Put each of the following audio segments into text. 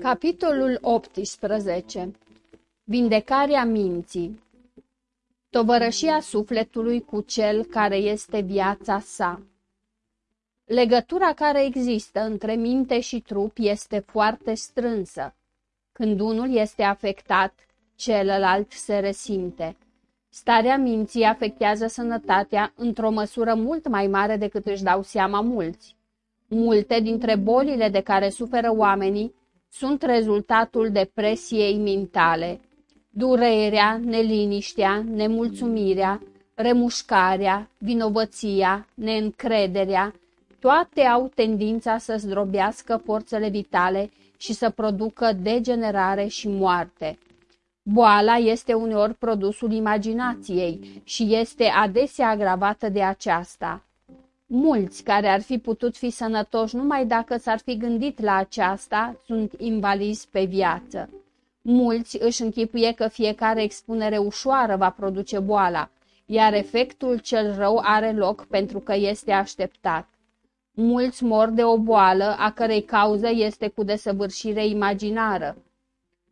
Capitolul 18 Vindecarea minții Tovărășia sufletului cu cel care este viața sa Legătura care există între minte și trup este foarte strânsă. Când unul este afectat, celălalt se resimte. Starea minții afectează sănătatea într-o măsură mult mai mare decât își dau seama mulți. Multe dintre bolile de care suferă oamenii sunt rezultatul depresiei mentale. Durerea, neliniștea, nemulțumirea, remușcarea, vinovăția, neîncrederea, toate au tendința să zdrobească forțele vitale și să producă degenerare și moarte. Boala este uneori produsul imaginației și este adesea agravată de aceasta. Mulți care ar fi putut fi sănătoși numai dacă s-ar fi gândit la aceasta sunt invalizi pe viață. Mulți își închipuie că fiecare expunere ușoară va produce boala, iar efectul cel rău are loc pentru că este așteptat. Mulți mor de o boală a cărei cauză este cu desăvârșire imaginară.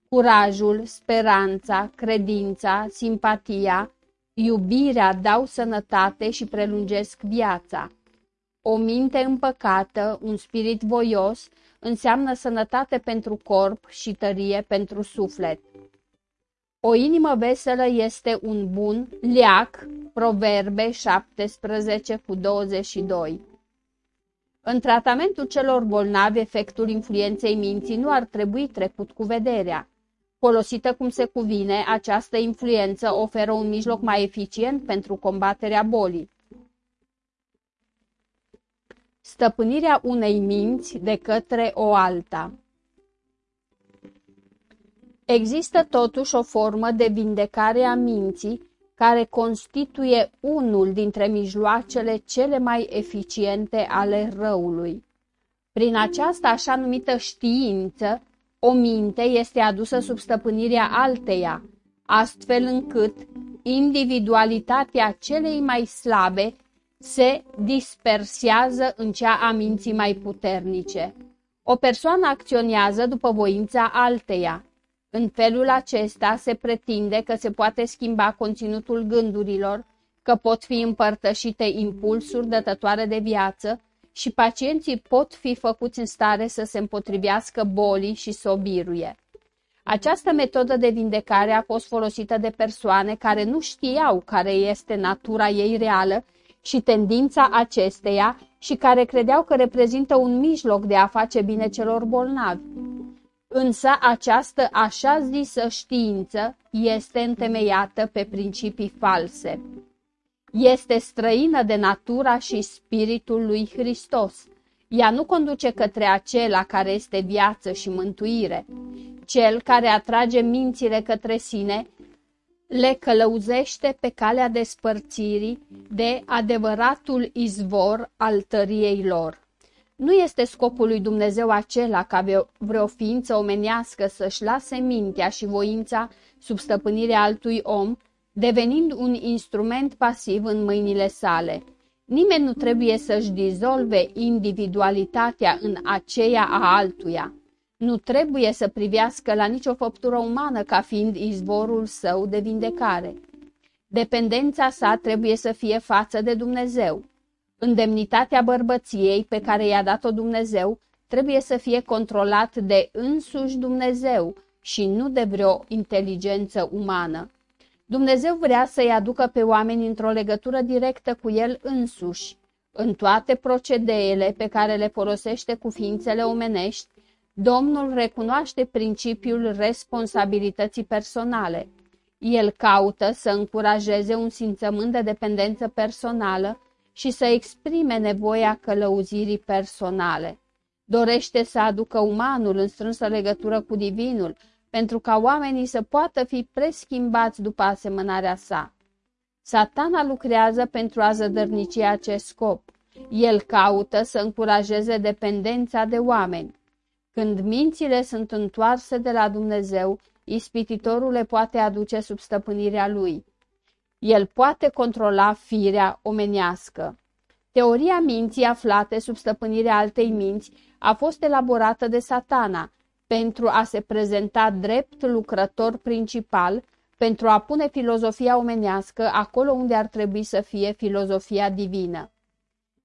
Curajul, speranța, credința, simpatia, iubirea dau sănătate și prelungesc viața. O minte împăcată, un spirit voios, înseamnă sănătate pentru corp și tărie pentru suflet. O inimă veselă este un bun leac, Proverbe 17 cu 22. În tratamentul celor bolnavi, efectul influenței minții nu ar trebui trecut cu vederea. Folosită cum se cuvine, această influență oferă un mijloc mai eficient pentru combaterea bolii. Stăpânirea unei minți de către o alta Există totuși o formă de vindecare a minții care constituie unul dintre mijloacele cele mai eficiente ale răului. Prin această așa numită știință, o minte este adusă sub stăpânirea alteia, astfel încât individualitatea celei mai slabe se dispersează în cea a minții mai puternice. O persoană acționează după voința alteia. În felul acesta se pretinde că se poate schimba conținutul gândurilor, că pot fi împărtășite impulsuri dătătoare de viață și pacienții pot fi făcuți în stare să se împotrivească bolii și să o biruie. Această metodă de vindecare a fost folosită de persoane care nu știau care este natura ei reală și tendința acesteia și care credeau că reprezintă un mijloc de a face bine celor bolnavi. Însă această așa zisă știință este întemeiată pe principii false. Este străină de natura și spiritul lui Hristos. Ea nu conduce către acela care este viață și mântuire. Cel care atrage mințile către sine le călăuzește pe calea despărțirii de adevăratul izvor al tăriei lor. Nu este scopul lui Dumnezeu acela ca vreo ființă omenească să-și lase mintea și voința sub stăpânirea altui om, devenind un instrument pasiv în mâinile sale. Nimeni nu trebuie să-și dizolve individualitatea în aceea a altuia. Nu trebuie să privească la nicio făptură umană ca fiind izvorul său de vindecare. Dependența sa trebuie să fie față de Dumnezeu. Îndemnitatea bărbăției pe care i-a dat-o Dumnezeu trebuie să fie controlat de însuși Dumnezeu și nu de vreo inteligență umană. Dumnezeu vrea să-i aducă pe oameni într-o legătură directă cu El însuși. În toate procedeele pe care le folosește cu ființele omenești, Domnul recunoaște principiul responsabilității personale. El caută să încurajeze un simțământ de dependență personală și să exprime nevoia călăuzirii personale. Dorește să aducă umanul în strânsă legătură cu divinul, pentru ca oamenii să poată fi preschimbați după asemănarea sa. Satana lucrează pentru a zădărnici acest scop. El caută să încurajeze dependența de oameni. Când mințile sunt întoarse de la Dumnezeu, ispititorul le poate aduce sub stăpânirea lui. El poate controla firea omenească. Teoria minții aflate sub stăpânirea altei minți a fost elaborată de satana, pentru a se prezenta drept lucrător principal, pentru a pune filozofia omenească acolo unde ar trebui să fie filozofia divină.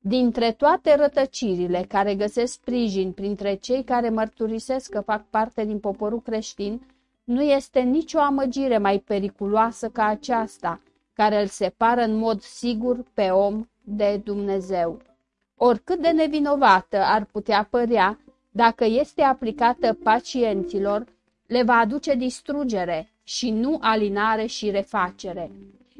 Dintre toate rătăcirile care găsesc sprijin printre cei care mărturisesc că fac parte din poporul creștin, nu este nicio amăgire mai periculoasă ca aceasta, care îl separă în mod sigur pe om de Dumnezeu. Oricât de nevinovată ar putea părea, dacă este aplicată pacienților, le va aduce distrugere și nu alinare și refacere.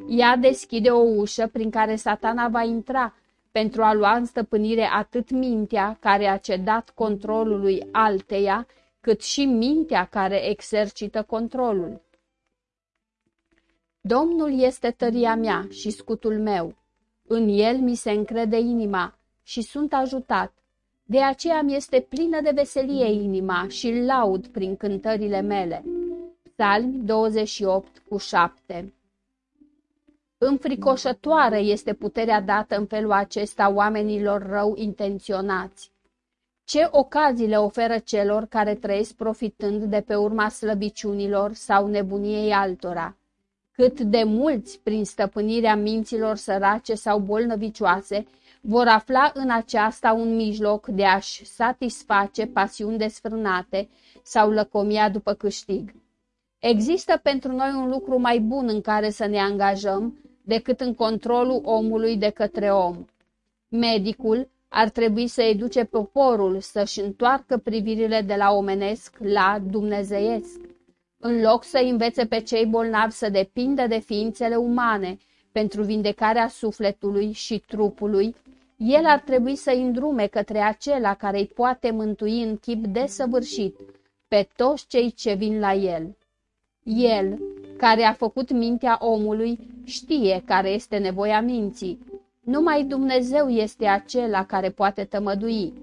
Ea deschide o ușă prin care satana va intra pentru a lua în stăpânire atât mintea care a cedat controlului alteia, cât și mintea care exercită controlul. Domnul este tăria mea și scutul meu. În el mi se încrede inima și sunt ajutat. De aceea mi este plină de veselie inima și îl laud prin cântările mele. Psalmi 28 cu 7 Înfricoșătoare este puterea dată în felul acesta oamenilor rău intenționați. Ce ocazii le oferă celor care trăiesc profitând de pe urma slăbiciunilor sau nebuniei altora? Cât de mulți, prin stăpânirea minților sărace sau bolnăvicioase, vor afla în aceasta un mijloc de a-și satisface pasiuni desfrânate sau lăcomia după câștig. Există pentru noi un lucru mai bun în care să ne angajăm decât în controlul omului de către om. Medicul ar trebui să educe poporul să-și întoarcă privirile de la omenesc la dumnezeiesc. În loc să învețe pe cei bolnavi să depindă de ființele umane pentru vindecarea sufletului și trupului, el ar trebui să îndrume către acela care îi poate mântui în chip desăvârșit pe toți cei ce vin la el. El, care a făcut mintea omului, știe care este nevoia minții. Numai Dumnezeu este acela care poate tămădui.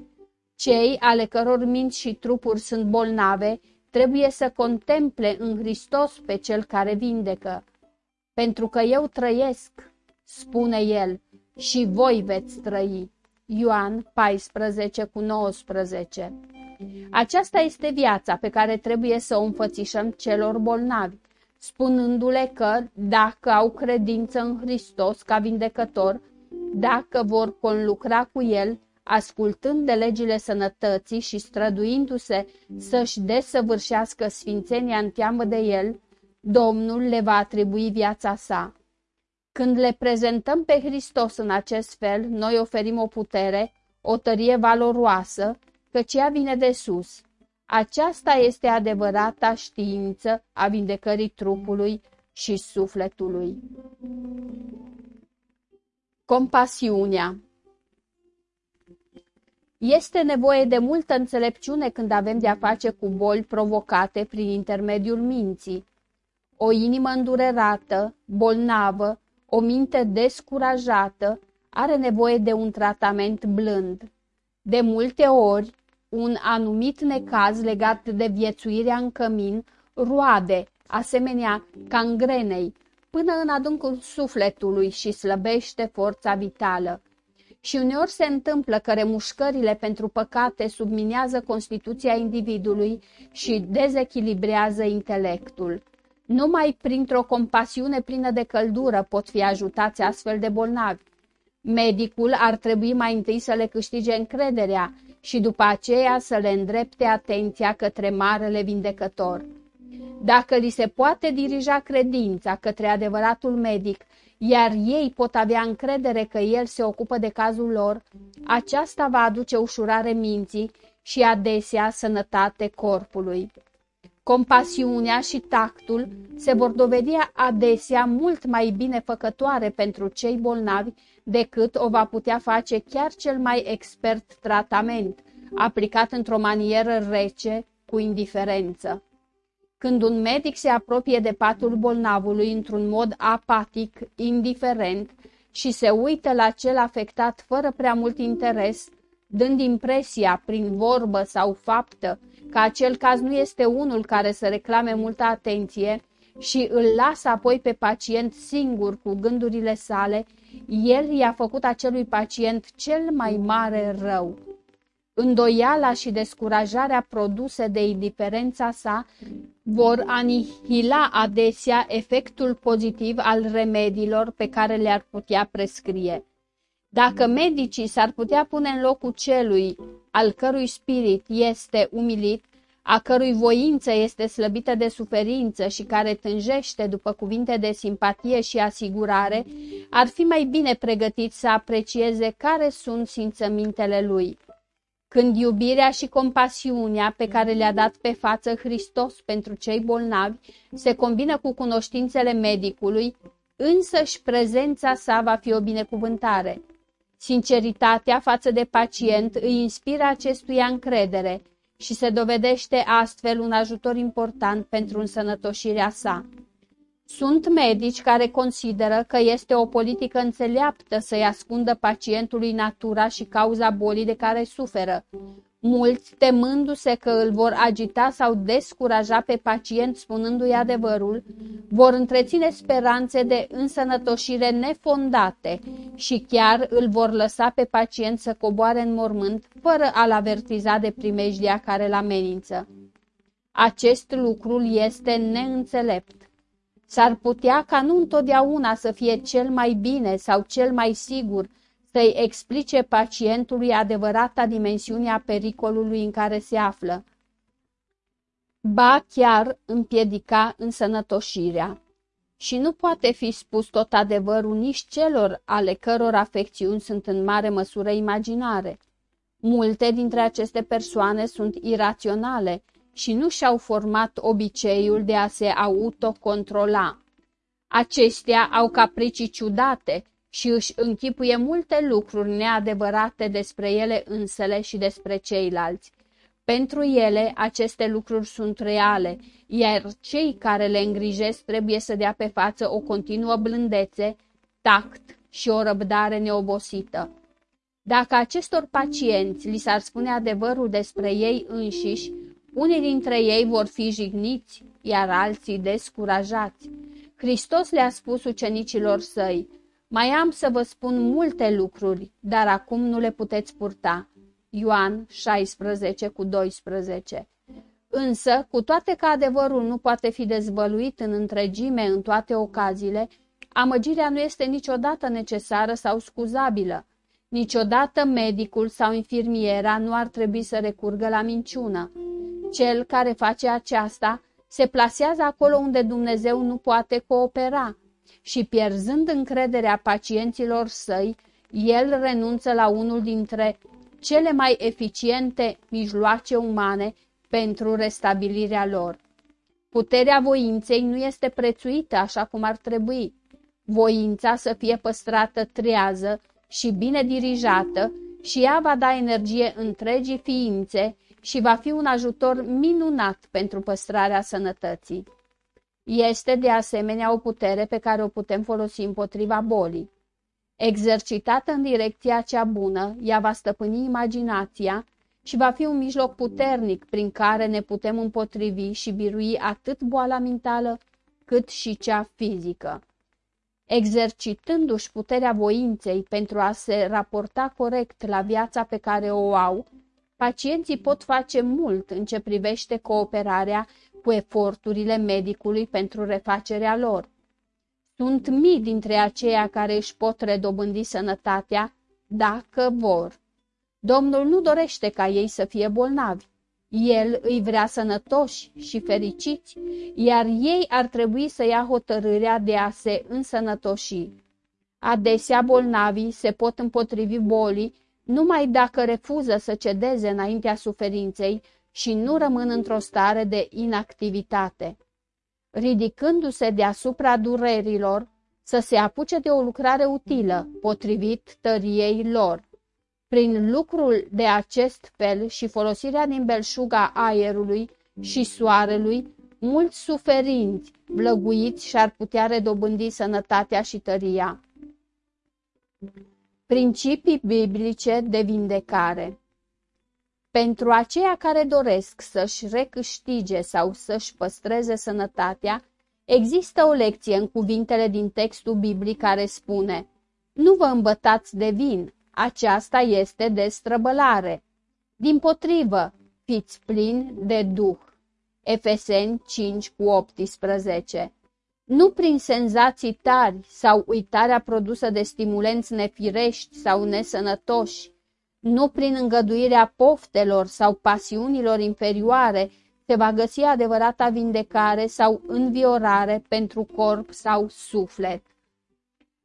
Cei ale căror minți și trupuri sunt bolnave trebuie să contemple în Hristos pe Cel care vindecă. Pentru că eu trăiesc, spune El, și voi veți trăi. Ioan 14 cu 19 Aceasta este viața pe care trebuie să o înfățișăm celor bolnavi, spunându-le că, dacă au credință în Hristos ca vindecător, dacă vor conlucra cu El, ascultând de legile sănătății și străduindu-se să-și desăvârșească sfințenia în teamă de El, Domnul le va atribui viața sa. Când le prezentăm pe Hristos în acest fel, noi oferim o putere, o tărie valoroasă, căci ea vine de sus. Aceasta este adevărata știință a vindecării trupului și sufletului. Compasiunea Este nevoie de multă înțelepciune când avem de-a face cu boli provocate prin intermediul minții. O inimă îndurerată, bolnavă, o minte descurajată are nevoie de un tratament blând. De multe ori, un anumit necaz legat de viețuirea în cămin roade, asemenea cangrenei, până în adâncul sufletului și slăbește forța vitală. Și uneori se întâmplă că remușcările pentru păcate subminează constituția individului și dezechilibrează intelectul. Numai printr-o compasiune plină de căldură pot fi ajutați astfel de bolnavi. Medicul ar trebui mai întâi să le câștige încrederea și după aceea să le îndrepte atenția către Marele Vindecător. Dacă li se poate dirija credința către adevăratul medic, iar ei pot avea încredere că el se ocupă de cazul lor, aceasta va aduce ușurare minții și adesea sănătate corpului. Compasiunea și tactul se vor dovedi adesea mult mai bine făcătoare pentru cei bolnavi decât o va putea face chiar cel mai expert tratament, aplicat într-o manieră rece, cu indiferență. Când un medic se apropie de patul bolnavului într-un mod apatic, indiferent și se uită la cel afectat fără prea mult interes, dând impresia, prin vorbă sau faptă, că acel caz nu este unul care să reclame multă atenție și îl lasă apoi pe pacient singur cu gândurile sale, el i-a făcut acelui pacient cel mai mare rău. Îndoiala și descurajarea produse de indiferența sa vor anihila adesea efectul pozitiv al remediilor pe care le-ar putea prescrie. Dacă medicii s-ar putea pune în locul celui al cărui spirit este umilit, a cărui voință este slăbită de suferință și care tânjește după cuvinte de simpatie și asigurare, ar fi mai bine pregătit să aprecieze care sunt simțămintele lui. Când iubirea și compasiunea pe care le-a dat pe față Hristos pentru cei bolnavi se combină cu cunoștințele medicului, însăși prezența sa va fi o binecuvântare. Sinceritatea față de pacient îi inspiră acestuia încredere și se dovedește astfel un ajutor important pentru însănătoșirea sa. Sunt medici care consideră că este o politică înțeleaptă să-i ascundă pacientului natura și cauza bolii de care suferă. Mulți, temându-se că îl vor agita sau descuraja pe pacient spunându-i adevărul, vor întreține speranțe de însănătoșire nefondate și chiar îl vor lăsa pe pacient să coboare în mormânt fără a-l avertiza de primejdia care l amenință. Acest lucru este neînțelept. S-ar putea ca nu întotdeauna să fie cel mai bine sau cel mai sigur să-i explice pacientului adevărata dimensiune a pericolului în care se află. Ba chiar împiedica însănătoșirea. Și nu poate fi spus tot adevărul nici celor ale căror afecțiuni sunt în mare măsură imaginare. Multe dintre aceste persoane sunt iraționale și nu și-au format obiceiul de a se autocontrola. Acestea au capricii ciudate și își închipuie multe lucruri neadevărate despre ele însele și despre ceilalți. Pentru ele, aceste lucruri sunt reale, iar cei care le îngrijesc trebuie să dea pe față o continuă blândețe, tact și o răbdare neobosită. Dacă acestor pacienți li s-ar spune adevărul despre ei înșiși, unii dintre ei vor fi jigniți, iar alții descurajați. Hristos le-a spus ucenicilor săi, mai am să vă spun multe lucruri, dar acum nu le puteți purta. Ioan 16 cu 12 Însă, cu toate că adevărul nu poate fi dezvăluit în întregime în toate ocaziile, amăgirea nu este niciodată necesară sau scuzabilă. Niciodată medicul sau infirmiera nu ar trebui să recurgă la minciună. Cel care face aceasta se plasează acolo unde Dumnezeu nu poate coopera și pierzând încrederea pacienților săi, el renunță la unul dintre cele mai eficiente mijloace umane pentru restabilirea lor. Puterea voinței nu este prețuită așa cum ar trebui. Voința să fie păstrată trează și bine dirijată și ea va da energie întregii ființe și va fi un ajutor minunat pentru păstrarea sănătății. Este de asemenea o putere pe care o putem folosi împotriva bolii. Exercitată în direcția cea bună, ea va stăpâni imaginația și va fi un mijloc puternic prin care ne putem împotrivi și birui atât boala mentală cât și cea fizică. Exercitându-și puterea voinței pentru a se raporta corect la viața pe care o au, pacienții pot face mult în ce privește cooperarea cu eforturile medicului pentru refacerea lor. Sunt mii dintre aceia care își pot redobândi sănătatea dacă vor. Domnul nu dorește ca ei să fie bolnavi. El îi vrea sănătoși și fericiți, iar ei ar trebui să ia hotărârea de a se însănătoși. Adesea bolnavii se pot împotrivi bolii numai dacă refuză să cedeze înaintea suferinței și nu rămân într-o stare de inactivitate. Ridicându-se deasupra durerilor, să se apuce de o lucrare utilă, potrivit tăriei lor. Prin lucrul de acest fel și folosirea din belșuga aerului și soarelui, mulți suferinți, vlăguiți și-ar putea redobândi sănătatea și tăria. Principii biblice de vindecare pentru aceia care doresc să-și recâștige sau să-și păstreze sănătatea, există o lecție în cuvintele din textul biblic care spune Nu vă îmbătați de vin, aceasta este de străbălare. Din potrivă, fiți plini de Duh. Efeseni 5 cu 18 Nu prin senzații tari sau uitarea produsă de stimulenți nefirești sau nesănătoși, nu prin îngăduirea poftelor sau pasiunilor inferioare se va găsi adevărata vindecare sau înviorare pentru corp sau suflet.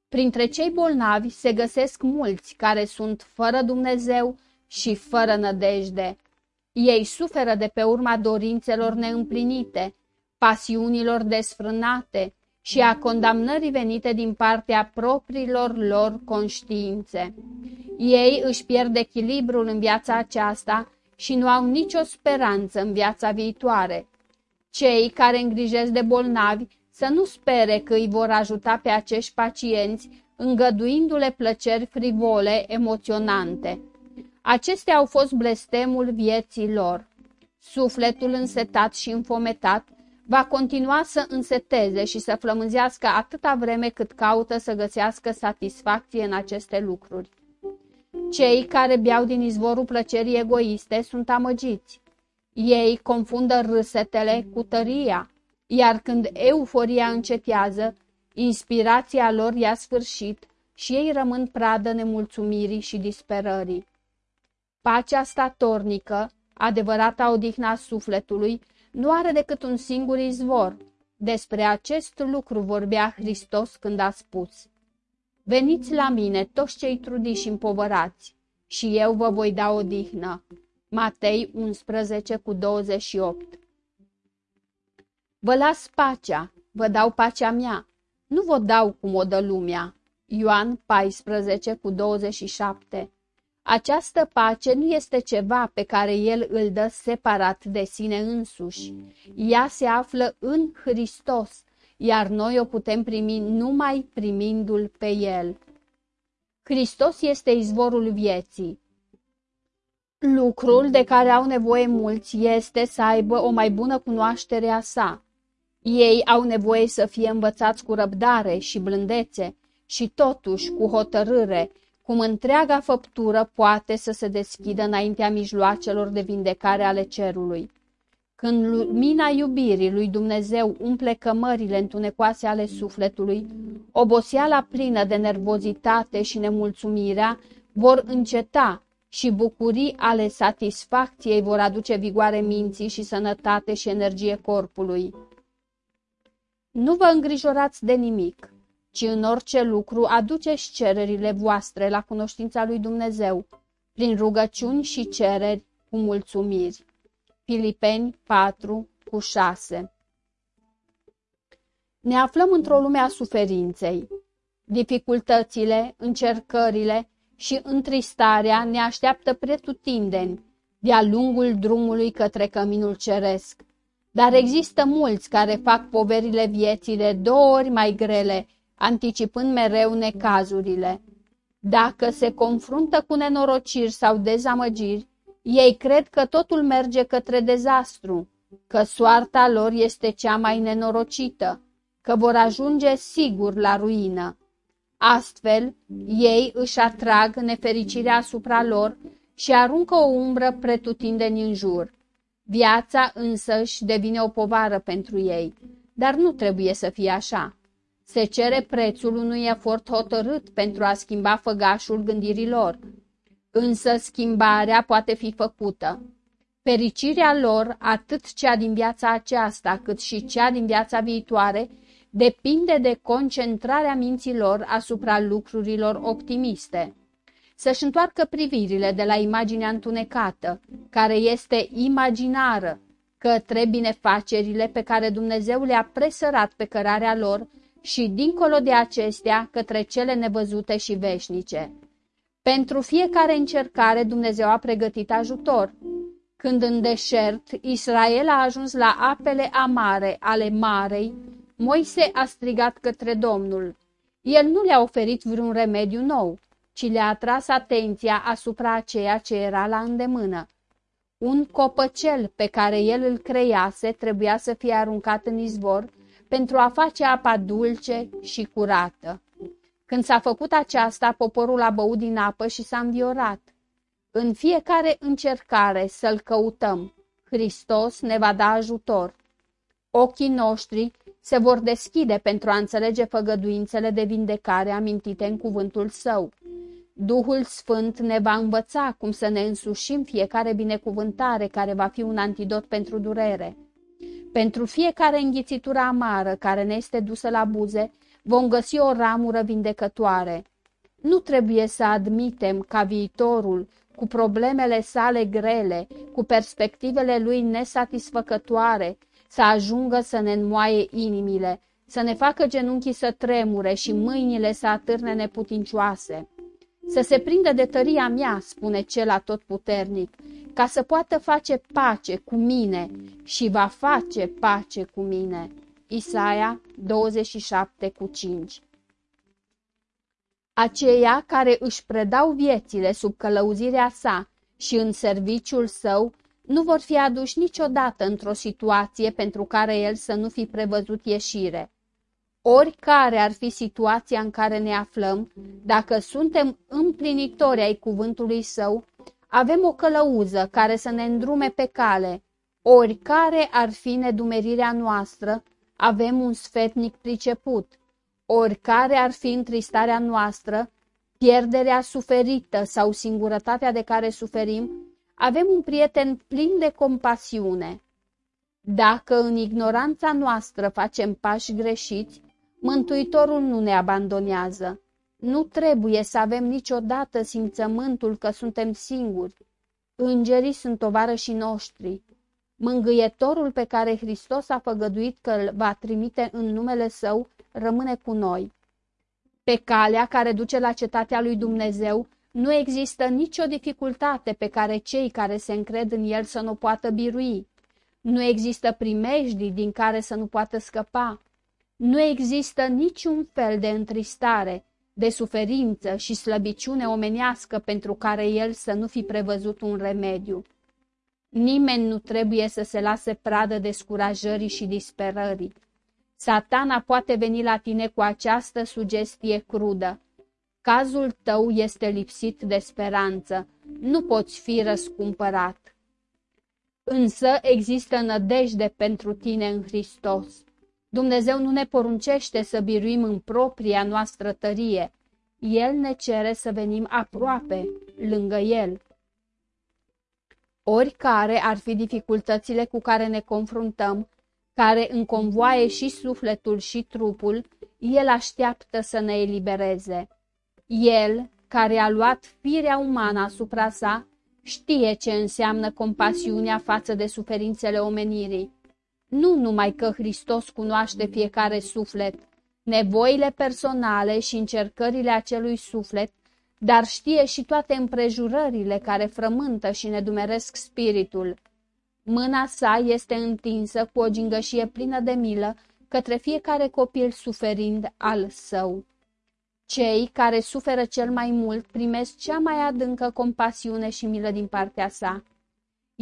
Printre cei bolnavi se găsesc mulți care sunt fără Dumnezeu și fără nădejde. Ei suferă de pe urma dorințelor neîmplinite, pasiunilor desfrânate și a condamnării venite din partea propriilor lor conștiințe. Ei își pierd echilibrul în viața aceasta și nu au nicio speranță în viața viitoare. Cei care îngrijesc de bolnavi să nu spere că îi vor ajuta pe acești pacienți, îngăduindu-le plăceri frivole, emoționante. Acestea au fost blestemul vieții lor. Sufletul însetat și înfometat va continua să înseteze și să flămânzească atâta vreme cât caută să găsească satisfacție în aceste lucruri. Cei care beau din izvorul plăcerii egoiste sunt amăgiți. Ei confundă râsetele cu tăria, iar când euforia încetează, inspirația lor ia sfârșit și ei rămân pradă nemulțumirii și disperării. Pacea statornică, adevărata odihna sufletului, nu are decât un singur izvor. Despre acest lucru vorbea Hristos când a spus, Veniți la mine toți cei trudiși și împovărați și eu vă voi da odihnă. Matei 11 cu 28 Vă las pacea, vă dau pacea mea, nu vă dau cum o dă lumea. Ioan 14 cu 27 Această pace nu este ceva pe care el îl dă separat de sine însuși. Ea se află în Hristos, iar noi o putem primi numai primindu-l pe el. Hristos este izvorul vieții. Lucrul de care au nevoie mulți este să aibă o mai bună cunoaștere a sa. Ei au nevoie să fie învățați cu răbdare și blândețe și totuși cu hotărâre, cum întreaga făptură poate să se deschidă înaintea mijloacelor de vindecare ale cerului. Când lumina iubirii lui Dumnezeu umple cămările întunecoase ale sufletului, oboseala plină de nervozitate și nemulțumirea vor înceta și bucurii ale satisfacției vor aduce vigoare minții și sănătate și energie corpului. Nu vă îngrijorați de nimic, ci în orice lucru aduceți cererile voastre la cunoștința lui Dumnezeu, prin rugăciuni și cereri cu mulțumiri. Filipeni 4 cu 6 Ne aflăm într-o lume a suferinței. Dificultățile, încercările și întristarea ne așteaptă pretutindeni de-a lungul drumului către căminul ceresc. Dar există mulți care fac poverile vieții de două ori mai grele, anticipând mereu necazurile. Dacă se confruntă cu nenorociri sau dezamăgiri, ei cred că totul merge către dezastru, că soarta lor este cea mai nenorocită, că vor ajunge sigur la ruină. Astfel, ei își atrag nefericirea asupra lor și aruncă o umbră pretutindeni în jur. Viața însăși devine o povară pentru ei, dar nu trebuie să fie așa. Se cere prețul unui efort hotărât pentru a schimba făgașul gândirilor, însă schimbarea poate fi făcută. Fericirea lor, atât cea din viața aceasta, cât și cea din viața viitoare, depinde de concentrarea minților asupra lucrurilor optimiste. Să-și întoarcă privirile de la imaginea întunecată, care este imaginară, către binefacerile pe care Dumnezeu le-a presărat pe cărarea lor și, dincolo de acestea, către cele nevăzute și veșnice. Pentru fiecare încercare Dumnezeu a pregătit ajutor. Când în deșert Israel a ajuns la apele amare ale marei, Moise a strigat către Domnul. El nu le-a oferit vreun remediu nou, ci le-a atras atenția asupra ceea ce era la îndemână. Un copăcel pe care el îl creiase trebuia să fie aruncat în izvor pentru a face apa dulce și curată. Când s-a făcut aceasta, poporul a băut din apă și s-a înviorat. În fiecare încercare să-L căutăm, Hristos ne va da ajutor. Ochii noștri se vor deschide pentru a înțelege făgăduințele de vindecare amintite în cuvântul Său. Duhul Sfânt ne va învăța cum să ne însușim fiecare binecuvântare care va fi un antidot pentru durere. Pentru fiecare înghițitură amară care ne este dusă la buze, vom găsi o ramură vindecătoare. Nu trebuie să admitem ca viitorul, cu problemele sale grele, cu perspectivele lui nesatisfăcătoare, să ajungă să ne înmoaie inimile, să ne facă genunchii să tremure și mâinile să atârne neputincioase. Să se prindă de tăria mea, spune cel atotputernic, ca să poată face pace cu mine și va face pace cu mine. Isaia 27 cu 5 Aceia care își predau viețile sub călăuzirea sa și în serviciul său nu vor fi aduși niciodată într-o situație pentru care el să nu fi prevăzut ieșire. Oricare ar fi situația în care ne aflăm, dacă suntem împlinitori ai cuvântului său, avem o călăuză care să ne îndrume pe cale. Oricare ar fi nedumerirea noastră, avem un sfetnic priceput. Oricare ar fi întristarea noastră, pierderea suferită sau singurătatea de care suferim, avem un prieten plin de compasiune. Dacă în ignoranța noastră facem pași greșiți, Mântuitorul nu ne abandonează. Nu trebuie să avem niciodată simțământul că suntem singuri. Îngerii sunt tovarășii noștri. Mângâietorul pe care Hristos a făgăduit că îl va trimite în numele Său rămâne cu noi. Pe calea care duce la cetatea lui Dumnezeu nu există nicio dificultate pe care cei care se încred în El să nu poată birui. Nu există primejdii din care să nu poată scăpa. Nu există niciun fel de întristare, de suferință și slăbiciune omenească pentru care el să nu fi prevăzut un remediu. Nimeni nu trebuie să se lase pradă descurajării și disperării. Satana poate veni la tine cu această sugestie crudă. Cazul tău este lipsit de speranță, nu poți fi răscumpărat. Însă există nădejde pentru tine în Hristos. Dumnezeu nu ne poruncește să biruim în propria noastră tărie. El ne cere să venim aproape, lângă El. Oricare ar fi dificultățile cu care ne confruntăm, care înconvoaie și sufletul și trupul, El așteaptă să ne elibereze. El, care a luat firea umană asupra sa, știe ce înseamnă compasiunea față de suferințele omenirii nu numai că Hristos cunoaște fiecare suflet, nevoile personale și încercările acelui suflet, dar știe și toate împrejurările care frământă și ne dumeresc spiritul. Mâna sa este întinsă cu o gingășie plină de milă către fiecare copil suferind al său. Cei care suferă cel mai mult primesc cea mai adâncă compasiune și milă din partea sa.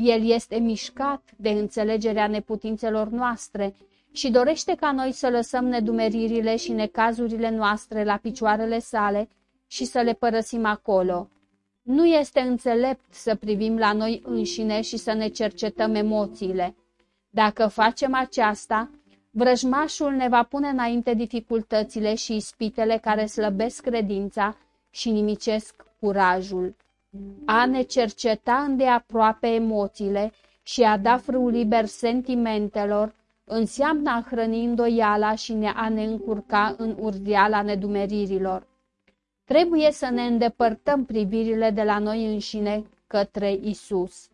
El este mișcat de înțelegerea neputințelor noastre și dorește ca noi să lăsăm nedumeririle și necazurile noastre la picioarele sale și să le părăsim acolo. Nu este înțelept să privim la noi înșine și să ne cercetăm emoțiile. Dacă facem aceasta, vrăjmașul ne va pune înainte dificultățile și ispitele care slăbesc credința și nimicesc curajul. A ne cerceta îndeaproape emoțiile și a da frâu liber sentimentelor înseamnă a hrăni îndoiala și ne a ne încurca în urdiala nedumeririlor. Trebuie să ne îndepărtăm privirile de la noi înșine către Isus.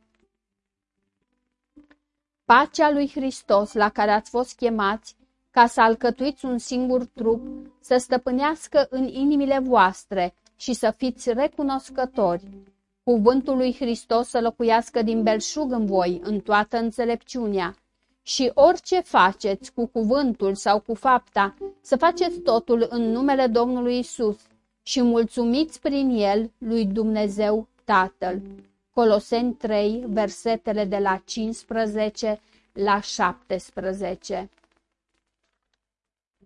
Pacea lui Hristos la care ați fost chemați, ca să alcătuiți un singur trup, să stăpânească în inimile voastre, și să fiți recunoscători. Cuvântul lui Hristos să locuiască din belșug în voi, în toată înțelepciunea. Și orice faceți cu cuvântul sau cu fapta, să faceți totul în numele Domnului Isus și mulțumiți prin el lui Dumnezeu Tatăl. Coloseni 3, versetele de la 15 la 17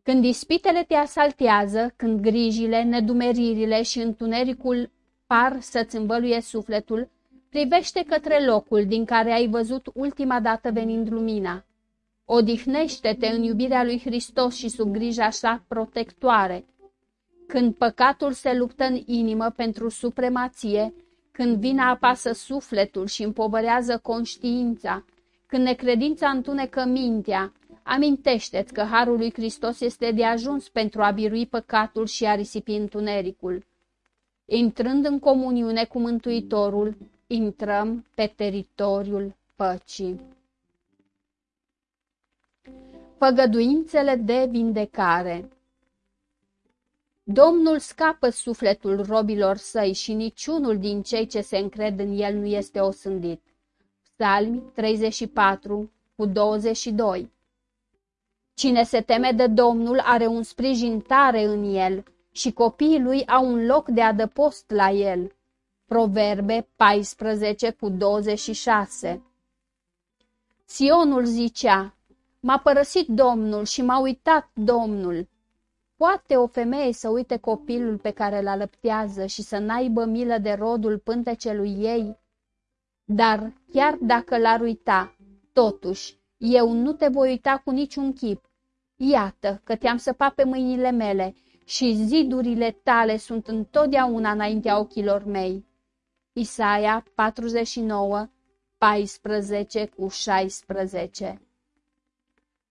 când ispitele te asaltează, când grijile, nedumeririle și întunericul par să-ți învăluie sufletul, Privește către locul din care ai văzut ultima dată venind lumina. Odihnește-te în iubirea lui Hristos și sub grija sa protectoare. Când păcatul se luptă în inimă pentru supremație, când vina apasă sufletul și împovărează conștiința, când necredința întunecă mintea, amintește-ți că Harul lui Hristos este de ajuns pentru a birui păcatul și a risipi întunericul. Intrând în comuniune cu Mântuitorul, intrăm pe teritoriul păcii. Făgăduințele de vindecare Domnul scapă sufletul robilor săi și niciunul din cei ce se încred în el nu este osândit. Psalmi 34 cu 22 Cine se teme de Domnul are un sprijin tare în el și copiii lui au un loc de adăpost la el. Proverbe 14 cu 26 Sionul zicea, m-a părăsit Domnul și m-a uitat Domnul. Poate o femeie să uite copilul pe care îl alăptează și să n-aibă milă de rodul pântecelui ei? Dar chiar dacă l-ar uita, totuși, eu nu te voi uita cu niciun chip. Iată că te-am săpat pe mâinile mele și zidurile tale sunt întotdeauna înaintea ochilor mei. Isaia 49, 14 cu 16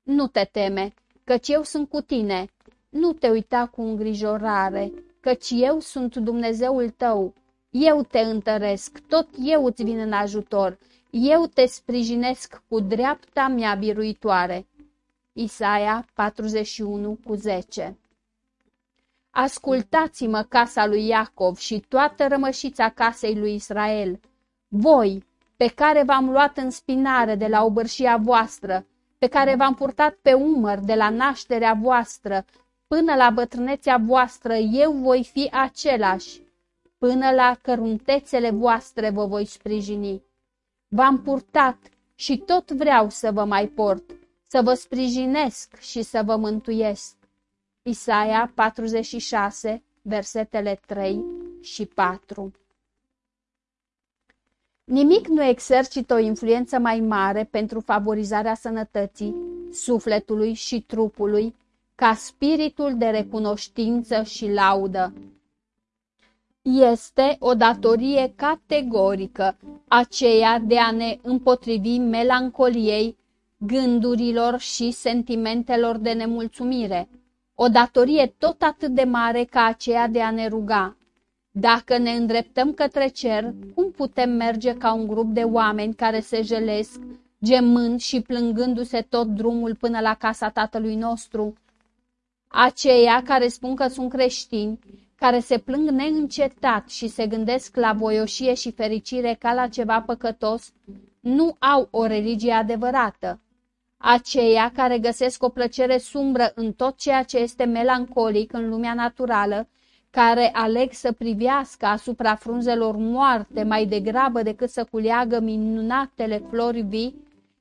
Nu te teme, căci eu sunt cu tine. Nu te uita cu îngrijorare, căci eu sunt Dumnezeul tău. Eu te întăresc, tot eu îți vin în ajutor. Eu te sprijinesc cu dreapta mea biruitoare. Isaia 41 cu 10 Ascultați-mă casa lui Iacov și toată rămășița casei lui Israel. Voi, pe care v-am luat în spinare de la obârșia voastră, pe care v-am purtat pe umăr de la nașterea voastră, până la bătrânețea voastră eu voi fi același, până la căruntețele voastre vă voi sprijini. V-am purtat și tot vreau să vă mai port, să vă sprijinesc și să vă mântuiesc. Isaia 46, versetele 3 și 4 Nimic nu exercită o influență mai mare pentru favorizarea sănătății, sufletului și trupului ca spiritul de recunoștință și laudă. Este o datorie categorică aceea de a ne împotrivi melancoliei, gândurilor și sentimentelor de nemulțumire, o datorie tot atât de mare ca aceea de a ne ruga. Dacă ne îndreptăm către cer, cum putem merge ca un grup de oameni care se jelesc, gemând și plângându-se tot drumul până la casa tatălui nostru? Aceia care spun că sunt creștini, care se plâng neîncetat și se gândesc la voioșie și fericire ca la ceva păcătos, nu au o religie adevărată. Aceia care găsesc o plăcere sumbră în tot ceea ce este melancolic în lumea naturală, care aleg să privească asupra frunzelor moarte mai degrabă decât să culeagă minunatele flori vii,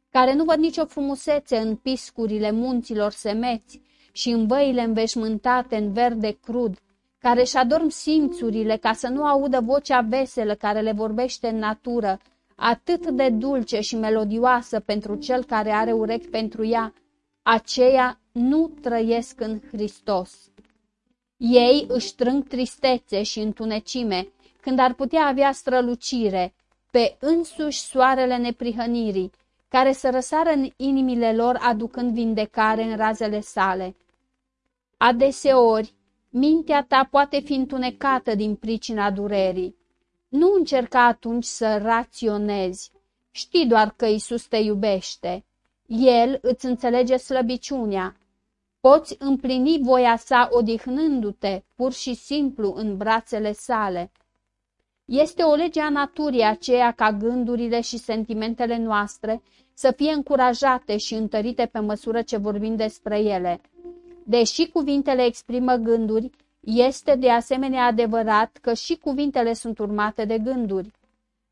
care nu văd nicio frumusețe în piscurile munților semeți și în văile înveșmântate în verde crud, care își adorm simțurile ca să nu audă vocea veselă care le vorbește în natură, atât de dulce și melodioasă pentru cel care are urechi pentru ea, aceia nu trăiesc în Hristos. Ei își strâng tristețe și întunecime, când ar putea avea strălucire, pe însuși soarele neprihănirii, care să răsară în inimile lor aducând vindecare în razele sale. Adeseori, mintea ta poate fi întunecată din pricina durerii. Nu încerca atunci să raționezi. Știi doar că Isus te iubește. El îți înțelege slăbiciunea. Poți împlini voia sa odihnându-te pur și simplu în brațele sale. Este o lege a naturii aceea ca gândurile și sentimentele noastre să fie încurajate și întărite pe măsură ce vorbim despre ele. Deși cuvintele exprimă gânduri, este de asemenea adevărat că și cuvintele sunt urmate de gânduri.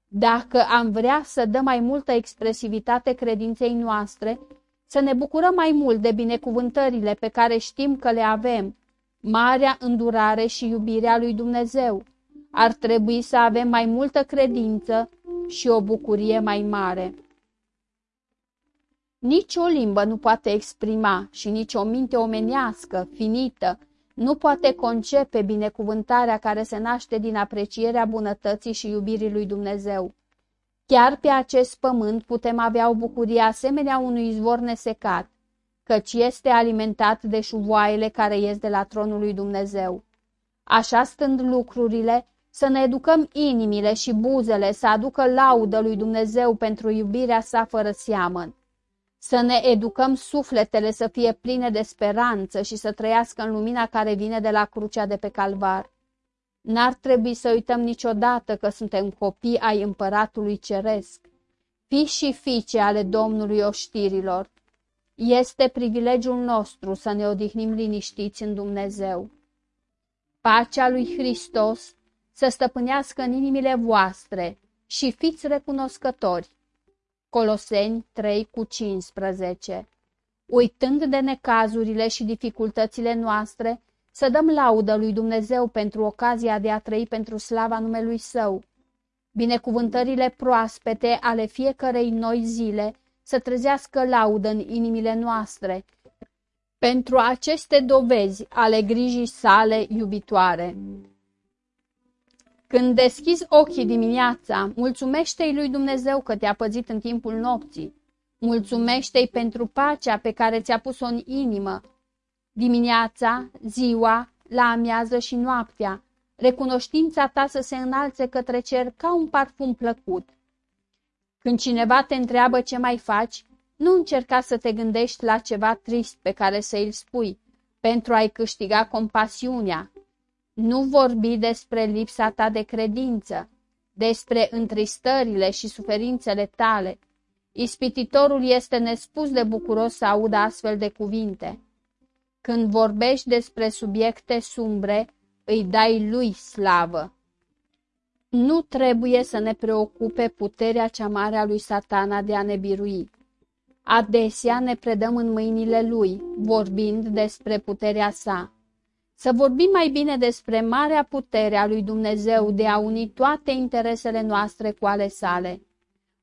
Dacă am vrea să dăm mai multă expresivitate credinței noastre, să ne bucurăm mai mult de binecuvântările pe care știm că le avem, marea îndurare și iubirea lui Dumnezeu, ar trebui să avem mai multă credință, și o bucurie mai mare. Nici o limbă nu poate exprima și nici o minte omenească, finită, nu poate concepe binecuvântarea care se naște din aprecierea bunătății și iubirii lui Dumnezeu. Chiar pe acest pământ putem avea o bucurie asemenea unui izvor nesecat, căci este alimentat de șuvoaiele care ies de la tronul lui Dumnezeu. Așa stând lucrurile, să ne educăm inimile și buzele să aducă laudă lui Dumnezeu pentru iubirea sa fără seamăn. Să ne educăm sufletele să fie pline de speranță și să trăiască în lumina care vine de la crucea de pe calvar. N-ar trebui să uităm niciodată că suntem copii ai împăratului ceresc, fi și fiice ale Domnului oștirilor. Este privilegiul nostru să ne odihnim liniștiți în Dumnezeu. Pacea lui Hristos să stăpânească în inimile voastre și fiți recunoscători. Coloseni 3 cu 15 Uitând de necazurile și dificultățile noastre, să dăm laudă lui Dumnezeu pentru ocazia de a trăi pentru slava numelui Său. Binecuvântările proaspete ale fiecărei noi zile să trezească laudă în inimile noastre, pentru aceste dovezi ale grijii sale iubitoare. Când deschizi ochii dimineața, mulțumește-i lui Dumnezeu că te-a păzit în timpul nopții. Mulțumește-i pentru pacea pe care ți-a pus-o în inimă. Dimineața, ziua, la amiază și noaptea, recunoștința ta să se înalțe către cer ca un parfum plăcut. Când cineva te întreabă ce mai faci, nu încerca să te gândești la ceva trist pe care să îl spui, pentru a-i câștiga compasiunea. Nu vorbi despre lipsa ta de credință, despre întristările și suferințele tale. Ispititorul este nespus de bucuros să audă astfel de cuvinte. Când vorbești despre subiecte sumbre, îi dai lui slavă. Nu trebuie să ne preocupe puterea cea mare a lui satana de a ne birui. Adesea ne predăm în mâinile lui, vorbind despre puterea sa. Să vorbim mai bine despre marea putere a lui Dumnezeu de a uni toate interesele noastre cu ale sale.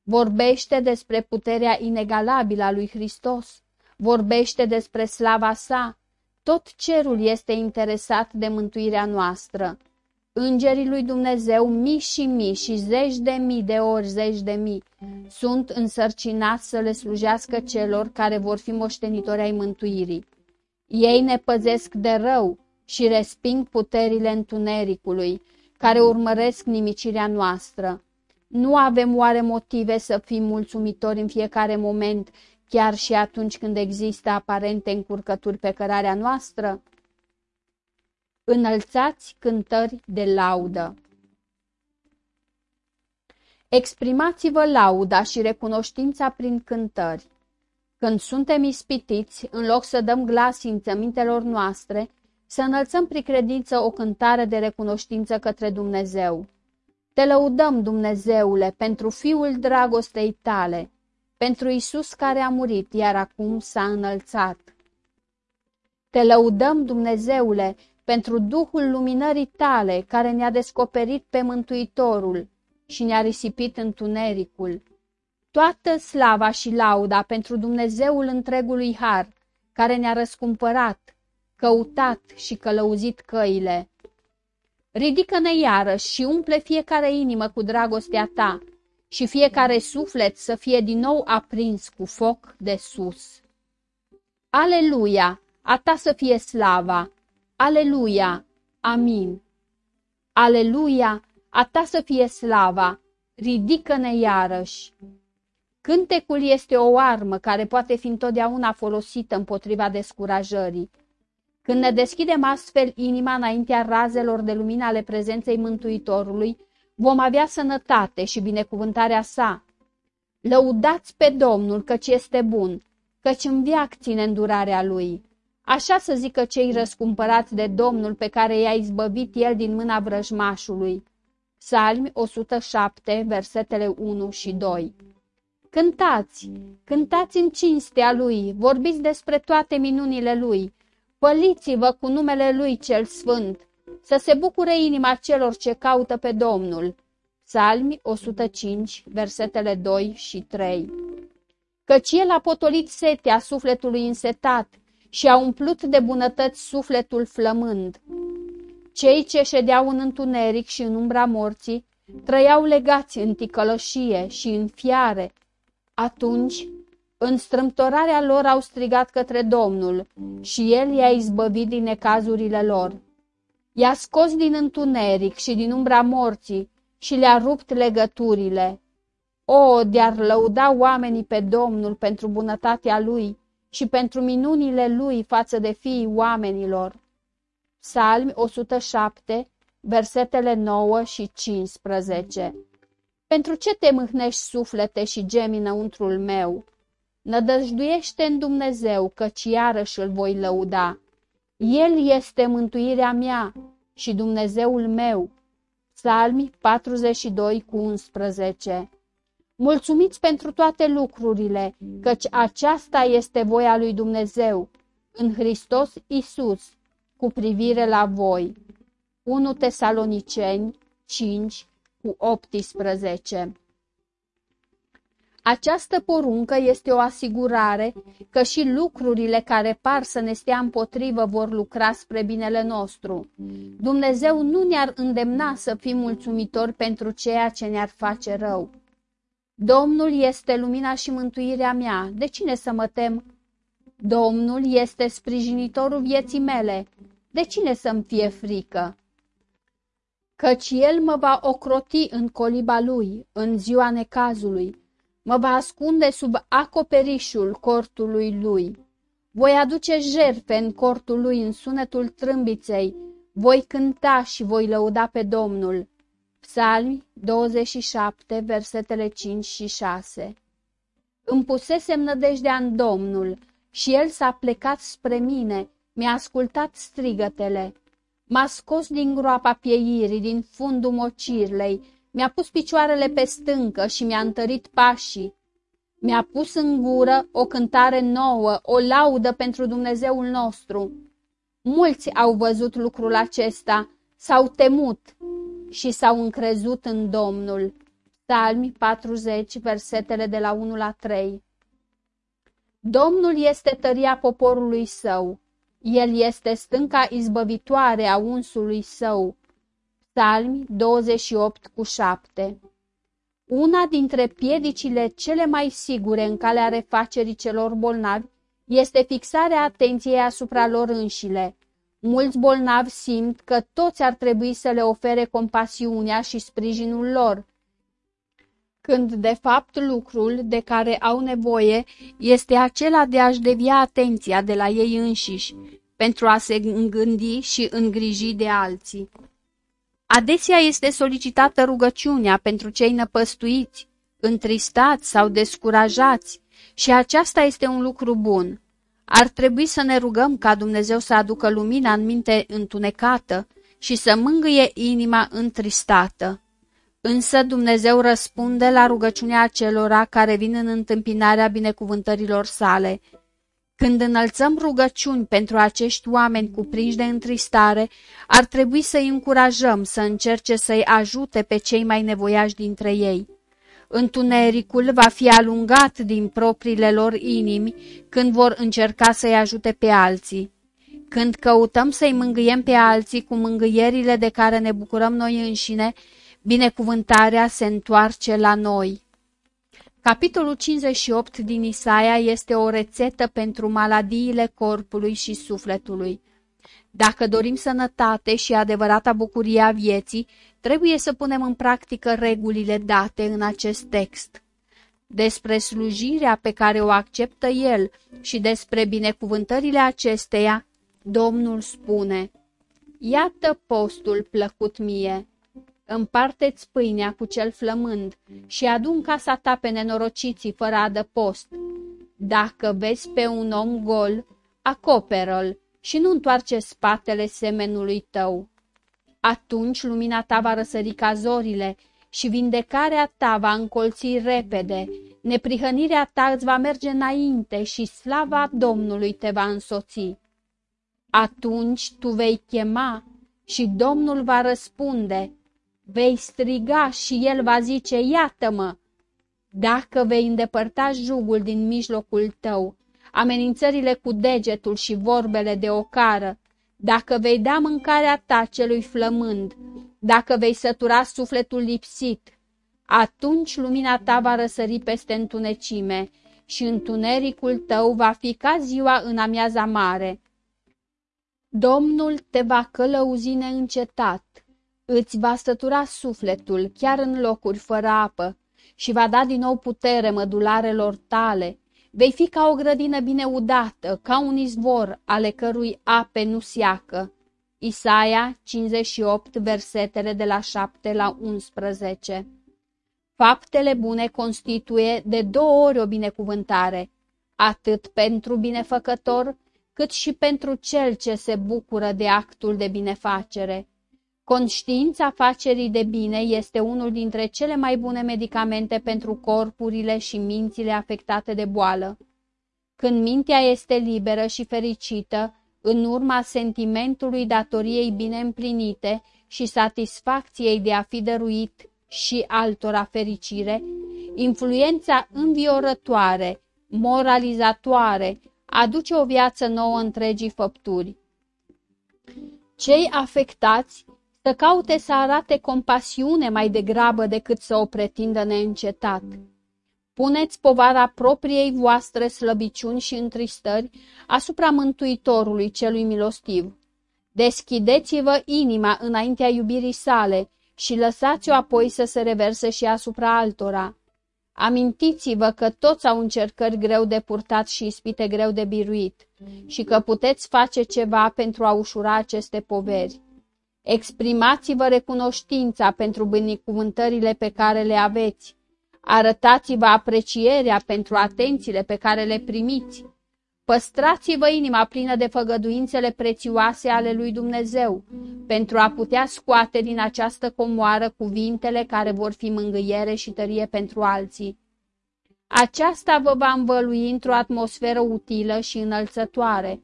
Vorbește despre puterea inegalabilă a lui Hristos. Vorbește despre slava sa. Tot cerul este interesat de mântuirea noastră. Îngerii lui Dumnezeu, mii și mii și zeci de mii de ori zeci de mii, sunt însărcinați să le slujească celor care vor fi moștenitori ai mântuirii. Ei ne păzesc de rău și resping puterile întunericului, care urmăresc nimicirea noastră. Nu avem oare motive să fim mulțumitori în fiecare moment, chiar și atunci când există aparente încurcături pe cărarea noastră? Înălțați cântări de laudă. Exprimați-vă lauda și recunoștința prin cântări. Când suntem ispitiți, în loc să dăm glas simțămintelor noastre, să înălțăm prin credință o cântare de recunoștință către Dumnezeu. Te lăudăm, Dumnezeule, pentru Fiul dragostei tale, pentru Isus care a murit, iar acum s-a înălțat. Te lăudăm, Dumnezeule, pentru Duhul luminării tale, care ne-a descoperit pe Mântuitorul și ne-a risipit întunericul. Toată slava și lauda pentru Dumnezeul întregului har, care ne-a răscumpărat, căutat și călăuzit căile. Ridică-ne iarăși și umple fiecare inimă cu dragostea ta și fiecare suflet să fie din nou aprins cu foc de sus. Aleluia! A ta să fie slava! Aleluia! Amin! Aleluia! A ta să fie slava! Ridică-ne iarăși! Cântecul este o armă care poate fi întotdeauna folosită împotriva descurajării. Când ne deschidem astfel inima înaintea razelor de lumină ale prezenței Mântuitorului, vom avea sănătate și binecuvântarea sa. Lăudați pe Domnul căci este bun, căci în viac ține îndurarea lui. Așa să zică cei răscumpărați de Domnul pe care i-a izbăvit el din mâna vrăjmașului. Salmi 107, versetele 1 și 2 Cântați, cântați în cinstea lui, vorbiți despre toate minunile lui, păliți-vă cu numele lui cel sfânt, să se bucure inima celor ce caută pe Domnul, Psalmi 105, versetele 2 și 3 Căci El a potolit setea sufletului însetat și a umplut de bunătăți sufletul flămând. Cei ce ședeau în întuneric și în umbra morții trăiau legați în ticălășie și în fiare. Atunci, în strâmtorarea lor au strigat către Domnul și El i-a izbăvit din necazurile lor. I-a scos din întuneric și din umbra morții și le-a rupt legăturile. O, de-ar lăuda oamenii pe Domnul pentru bunătatea Lui și pentru minunile Lui față de fiii oamenilor. Psalmi 107, versetele 9 și 15 Pentru ce te mâhnești suflete și gemi înăuntrul meu? Nădăjduiește în Dumnezeu, căci iarăși îl voi lăuda. El este mântuirea mea și Dumnezeul meu. Psalmi 42 cu 11 Mulțumiți pentru toate lucrurile, căci aceasta este voia lui Dumnezeu în Hristos Isus cu privire la voi. 1 Tesaloniceni 5 cu 18 această poruncă este o asigurare că și lucrurile care par să ne stea împotrivă vor lucra spre binele nostru. Dumnezeu nu ne-ar îndemna să fim mulțumitori pentru ceea ce ne-ar face rău. Domnul este lumina și mântuirea mea, de cine să mă tem? Domnul este sprijinitorul vieții mele, de cine să-mi fie frică? Căci El mă va ocroti în coliba Lui, în ziua necazului, mă va ascunde sub acoperișul cortului lui. Voi aduce jerfe în cortul lui în sunetul trâmbiței, voi cânta și voi lăuda pe Domnul. Psalmi 27, versetele 5 și 6 Îmi pusesem nădejdea în Domnul și El s-a plecat spre mine, mi-a ascultat strigătele. M-a scos din groapa pieirii, din fundul mocirlei, mi-a pus picioarele pe stâncă și mi-a întărit pașii. Mi-a pus în gură o cântare nouă, o laudă pentru Dumnezeul nostru. Mulți au văzut lucrul acesta, s-au temut și s-au încrezut în Domnul. Psalmi 40, versetele de la 1 la 3 Domnul este tăria poporului său, El este stânca izbăvitoare a unsului său, Psalmi 28 cu 7 Una dintre piedicile cele mai sigure în calea refacerii celor bolnavi este fixarea atenției asupra lor înșile. Mulți bolnavi simt că toți ar trebui să le ofere compasiunea și sprijinul lor, când de fapt lucrul de care au nevoie este acela de a-și devia atenția de la ei înșiși, pentru a se îngândi și îngriji de alții. Adesea este solicitată rugăciunea pentru cei năpăstuiți, întristați sau descurajați și aceasta este un lucru bun. Ar trebui să ne rugăm ca Dumnezeu să aducă lumina în minte întunecată și să mângâie inima întristată. Însă Dumnezeu răspunde la rugăciunea acelora care vin în întâmpinarea binecuvântărilor sale când înălțăm rugăciuni pentru acești oameni cuprinși de întristare, ar trebui să-i încurajăm să încerce să-i ajute pe cei mai nevoiași dintre ei. Întunericul va fi alungat din propriile lor inimi când vor încerca să-i ajute pe alții. Când căutăm să-i mângâiem pe alții cu mângâierile de care ne bucurăm noi înșine, binecuvântarea se întoarce la noi. Capitolul 58 din Isaia este o rețetă pentru maladiile corpului și sufletului. Dacă dorim sănătate și adevărata bucurie a vieții, trebuie să punem în practică regulile date în acest text. Despre slujirea pe care o acceptă el și despre binecuvântările acesteia, Domnul spune, Iată postul plăcut mie, Împarte-ți pâinea cu cel flămând și adun casa ta pe nenorociții fără adăpost. Dacă vezi pe un om gol, acoperă-l și nu întoarce spatele semenului tău. Atunci lumina ta va răsări ca zorile și vindecarea ta va încolți repede, neprihănirea ta îți va merge înainte și slava Domnului te va însoți. Atunci tu vei chema și Domnul va răspunde, vei striga și el va zice, iată-mă! Dacă vei îndepărta jugul din mijlocul tău, amenințările cu degetul și vorbele de ocară, dacă vei da mâncarea ta celui flămând, dacă vei sătura sufletul lipsit, atunci lumina ta va răsări peste întunecime și întunericul tău va fi ca ziua în amiaza mare. Domnul te va călăuzi neîncetat, îți va stătura sufletul chiar în locuri fără apă și va da din nou putere mădularelor tale. Vei fi ca o grădină bine udată, ca un izvor ale cărui ape nu seacă. Isaia 58, versetele de la 7 la 11 Faptele bune constituie de două ori o binecuvântare, atât pentru binefăcător, cât și pentru cel ce se bucură de actul de binefacere. Conștiința facerii de bine este unul dintre cele mai bune medicamente pentru corpurile și mințile afectate de boală. Când mintea este liberă și fericită, în urma sentimentului datoriei bine împlinite și satisfacției de a fi dăruit și altora fericire, influența înviorătoare, moralizatoare, aduce o viață nouă întregii făpturi. Cei afectați să caute să arate compasiune mai degrabă decât să o pretindă neîncetat. Puneți povara propriei voastre slăbiciuni și întristări asupra Mântuitorului celui milostiv. Deschideți-vă inima înaintea iubirii sale și lăsați-o apoi să se reverse și asupra altora. Amintiți-vă că toți au încercări greu de purtat și ispite greu de biruit și că puteți face ceva pentru a ușura aceste poveri. Exprimați-vă recunoștința pentru binecuvântările pe care le aveți. Arătați-vă aprecierea pentru atențiile pe care le primiți. Păstrați-vă inima plină de făgăduințele prețioase ale lui Dumnezeu, pentru a putea scoate din această comoară cuvintele care vor fi mângâiere și tărie pentru alții. Aceasta vă va învălui într-o atmosferă utilă și înălțătoare.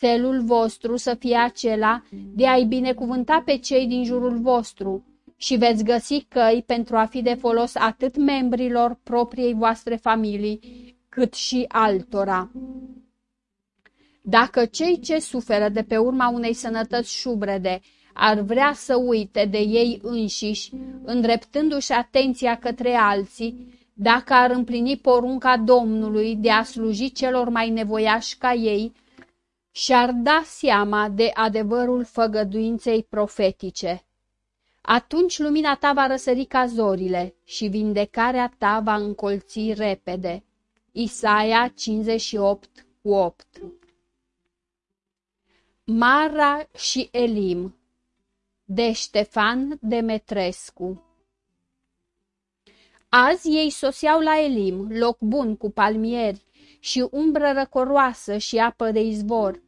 Țelul vostru să fie acela de a-i binecuvânta pe cei din jurul vostru și veți găsi căi pentru a fi de folos atât membrilor propriei voastre familii, cât și altora. Dacă cei ce suferă de pe urma unei sănătăți șubrede ar vrea să uite de ei înșiși, îndreptându-și atenția către alții, dacă ar împlini porunca Domnului de a sluji celor mai nevoiași ca ei, și-ar da seama de adevărul făgăduinței profetice. Atunci lumina ta va răsări ca zorile și vindecarea ta va încolți repede. Isaia 58 cu 8 Mara și Elim de Ștefan Demetrescu Azi ei soseau la Elim, loc bun cu palmieri și umbră răcoroasă și apă de izvor,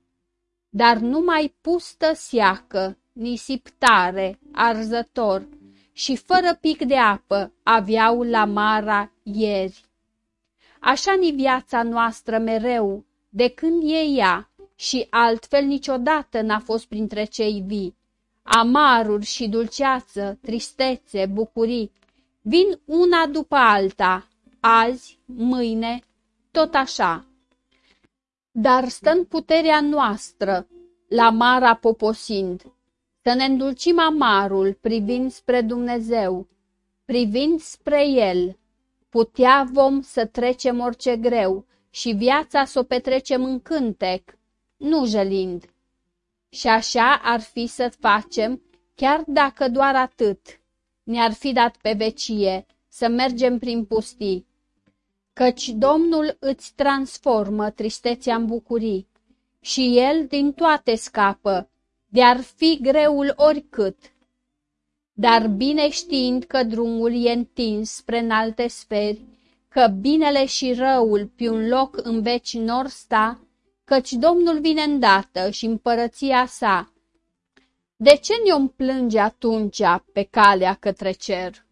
dar numai pustă seacă, nisip tare, arzător și fără pic de apă aveau la Mara ieri. Așa-ni viața noastră mereu, de când e ea, și altfel niciodată n-a fost printre cei vii. Amaruri și dulceață, tristețe, bucurii, vin una după alta, azi, mâine, tot așa. Dar stă în puterea noastră, la mara poposind, să ne îndulcim amarul privind spre Dumnezeu, privind spre El, putea vom să trecem orice greu și viața să o petrecem în cântec, nu jălind. Și așa ar fi să facem, chiar dacă doar atât ne-ar fi dat pe vecie, să mergem prin pustii. Căci Domnul îți transformă tristețea în bucurii și El din toate scapă, de-ar fi greul oricât. Dar bine știind că drumul e întins spre înalte sferi, că binele și răul pe un loc în veci nor sta, căci Domnul vine îndată și împărăția sa. De ce ne-om plânge atunci pe calea către cer?